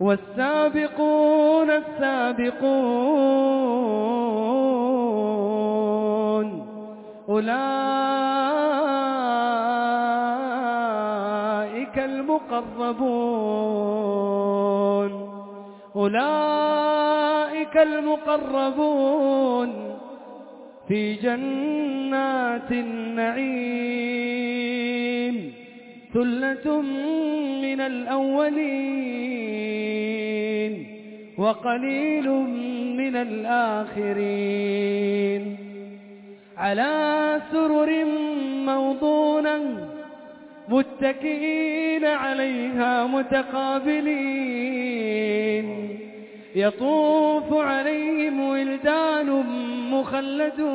والسابقون السابقون أولئك المقربون أولئك المقربون في جنات النعيم ثلة من الأولين وقليل من الآخرين. على سرر موضونة متكئين عليها متقابلين. يطوف عليهم ولدان مخلدون.